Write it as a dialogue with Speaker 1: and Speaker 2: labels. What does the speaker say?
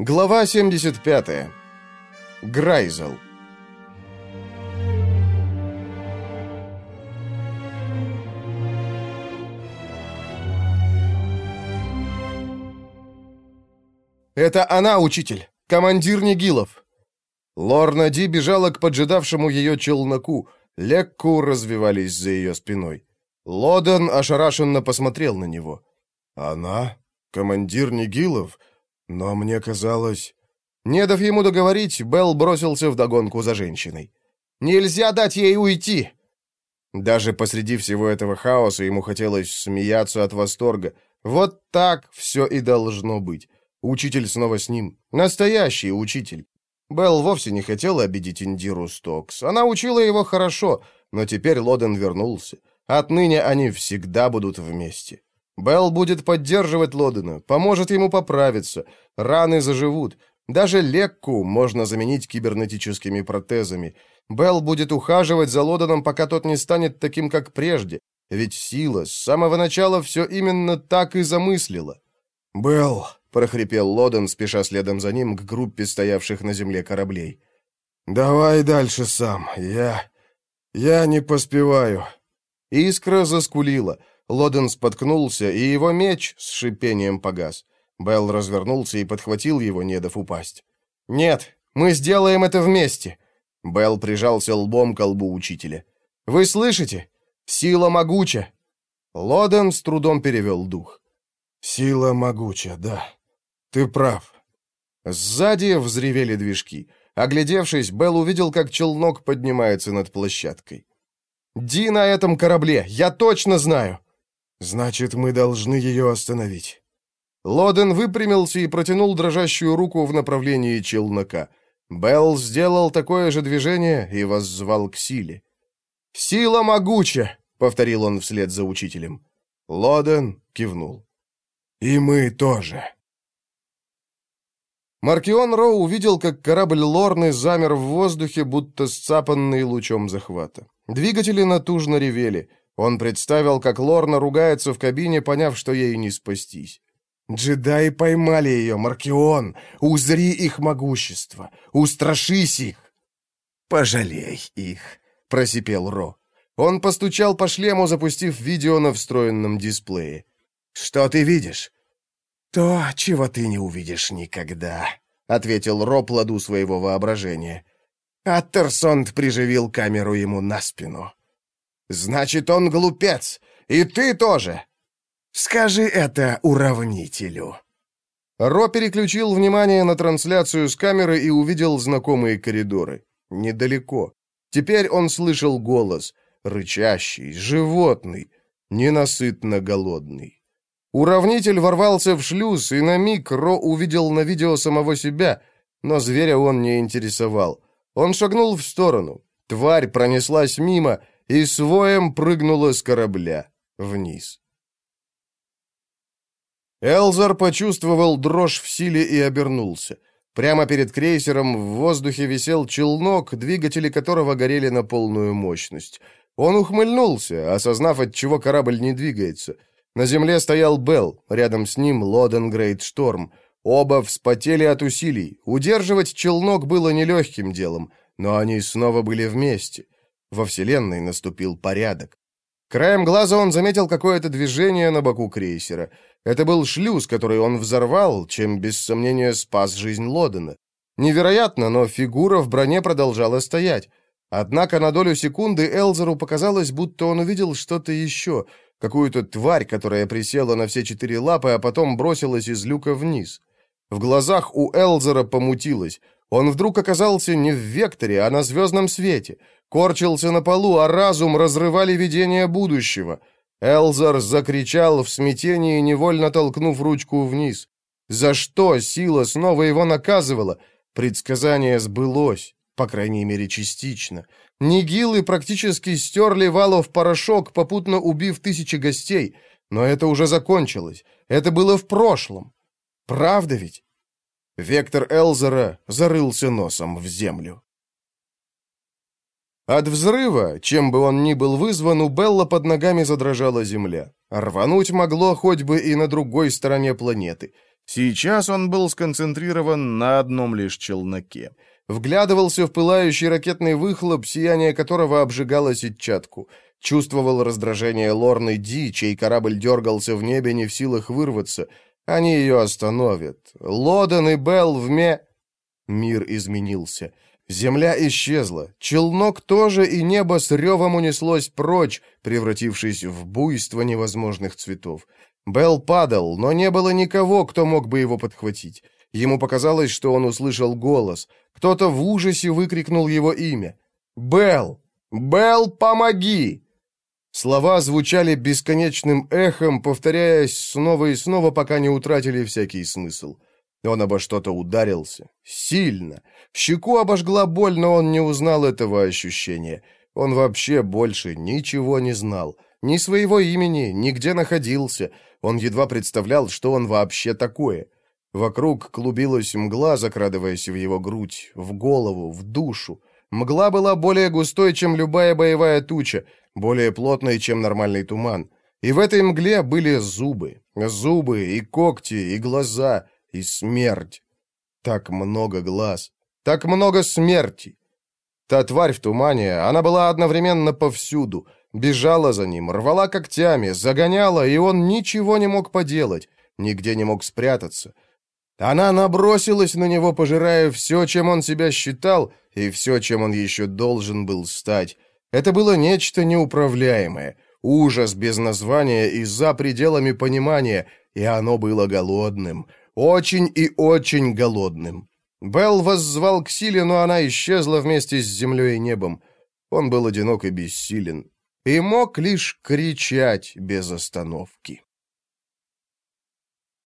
Speaker 1: Глава 75. Грайзел. «Это она, учитель! Командир Нигилов!» Лорна Ди бежала к поджидавшему ее челноку. Лекку развивались за ее спиной. Лодон ошарашенно посмотрел на него. «Она? Командир Нигилов? Но мне казалось...» Не дав ему договорить, Белл бросился вдогонку за женщиной. «Нельзя дать ей уйти!» Даже посреди всего этого хаоса ему хотелось смеяться от восторга. Вот так все и должно быть. Учитель снова с ним. Настоящий учитель. Белл вовсе не хотела обидеть Индиру Стокс. Она учила его хорошо, но теперь Лоден вернулся. Отныне они всегда будут вместе. Белл будет поддерживать Лодена, поможет ему поправиться. Раны заживут. Даже Лекку можно заменить кибернетическими протезами. Белл будет ухаживать за Лоденом, пока тот не станет таким, как прежде. Ведь сила с самого начала все именно так и замыслила. «Белл», — прохрипел Лоден, спеша следом за ним к группе стоявших на земле кораблей. «Давай дальше сам. Я... я не поспеваю». Искра заскулила. Лоден споткнулся, и его меч с шипением погас. Белл развернулся и подхватил его, не дав упасть. «Нет, мы сделаем это вместе!» Белл прижался лбом к лбу учителя. «Вы слышите? Сила могуча!» Лоден с трудом перевел дух. «Сила могуча, да. Ты прав». Сзади взревели движки. Оглядевшись, Белл увидел, как челнок поднимается над площадкой. «Ди на этом корабле, я точно знаю!» «Значит, мы должны ее остановить». Лоден выпрямился и протянул дрожащую руку в направлении челнока. Белл сделал такое же движение и воззвал к силе. «Сила могуча!» — повторил он вслед за учителем. Лоден кивнул. «И мы тоже». Маркион Роу увидел, как корабль Лорны замер в воздухе, будто сцапанный лучом захвата. Двигатели натужно ревели. Он представил, как Лорна ругается в кабине, поняв, что ей не спастись. «Джедаи поймали ее, Маркион! Узри их могущество! Устрашись их!» «Пожалей их!» — просипел Ро. Он постучал по шлему, запустив видео на встроенном дисплее. «Что ты видишь?» «То, чего ты не увидишь никогда», — ответил Ро плоду своего воображения. Аттерсонд приживил камеру ему на спину. «Значит, он глупец, и ты тоже!» «Скажи это уравнителю!» Ро переключил внимание на трансляцию с камеры и увидел знакомые коридоры. Недалеко. Теперь он слышал голос, рычащий, животный, ненасытно голодный. Уравнитель ворвался в шлюз, и на миг Ро увидел на видео самого себя, но зверя он не интересовал. Он шагнул в сторону. Тварь пронеслась мимо и своем прыгнула с корабля вниз. Элзар почувствовал дрожь в силе и обернулся. Прямо перед крейсером в воздухе висел челнок, двигатели которого горели на полную мощность. Он ухмыльнулся, осознав, от чего корабль не двигается. На земле стоял Белл, рядом с ним Лоден Грейт Шторм. Оба вспотели от усилий. Удерживать челнок было нелегким делом, но они снова были вместе. Во Вселенной наступил порядок. Краем глаза он заметил какое-то движение на боку крейсера. Это был шлюз, который он взорвал, чем, без сомнения, спас жизнь Лодена. Невероятно, но фигура в броне продолжала стоять. Однако на долю секунды Элзеру показалось, будто он увидел что-то еще, какую-то тварь, которая присела на все четыре лапы, а потом бросилась из люка вниз. В глазах у Элзера помутилось. Он вдруг оказался не в векторе, а на звездном свете — корчился на полу, а разум разрывали видения будущего. Элзар закричал в смятении, невольно толкнув ручку вниз. За что сила снова его наказывала? Предсказание сбылось, по крайней мере, частично. Нигилы практически стерли Вало в порошок, попутно убив тысячи гостей. Но это уже закончилось. Это было в прошлом. Правда ведь? Вектор Элзера зарылся носом в землю. От взрыва, чем бы он ни был вызван, у Белла под ногами задрожала земля. Рвануть могло хоть бы и на другой стороне планеты.
Speaker 2: Сейчас он был сконцентрирован на одном лишь челноке.
Speaker 1: Вглядывался в пылающий ракетный выхлоп, сияние которого обжигало сетчатку. Чувствовал раздражение Лорны Ди, чей корабль дергался в небе, не в силах вырваться. Они ее остановят. Лоден и Белл вме... Мир изменился. Земля исчезла. Челнок тоже, и небо с ревом унеслось прочь, превратившись в буйство невозможных цветов. Белл падал, но не было никого, кто мог бы его подхватить. Ему показалось, что он услышал голос. Кто-то в ужасе выкрикнул его имя. «Белл! Белл, помоги!» Слова звучали бесконечным эхом, повторяясь снова и снова, пока не утратили всякий смысл. Он обо что-то ударился. Сильно. Щеку обожгла боль, но он не узнал этого ощущения. Он вообще больше ничего не знал. Ни своего имени, нигде находился. Он едва представлял, что он вообще такое. Вокруг клубилась мгла, закрадываясь в его грудь, в голову, в душу. Мгла была более густой, чем любая боевая туча, более плотной, чем нормальный туман. И в этой мгле были зубы. Зубы и когти, и глаза, и смерть. Так много глаз, так много смерти. Та тварь в тумане, она была одновременно повсюду. Бежала за ним, рвала когтями, загоняла, и он ничего не мог поделать, нигде не мог спрятаться. Она набросилась на него, пожирая все, чем он себя считал, и все, чем он еще должен был стать. Это было нечто неуправляемое, ужас без названия и за пределами понимания, и оно было голодным, очень и очень голодным. Белл воззвал к силе, но она исчезла вместе с землей и небом. Он был одинок и бессилен, и мог лишь кричать без остановки.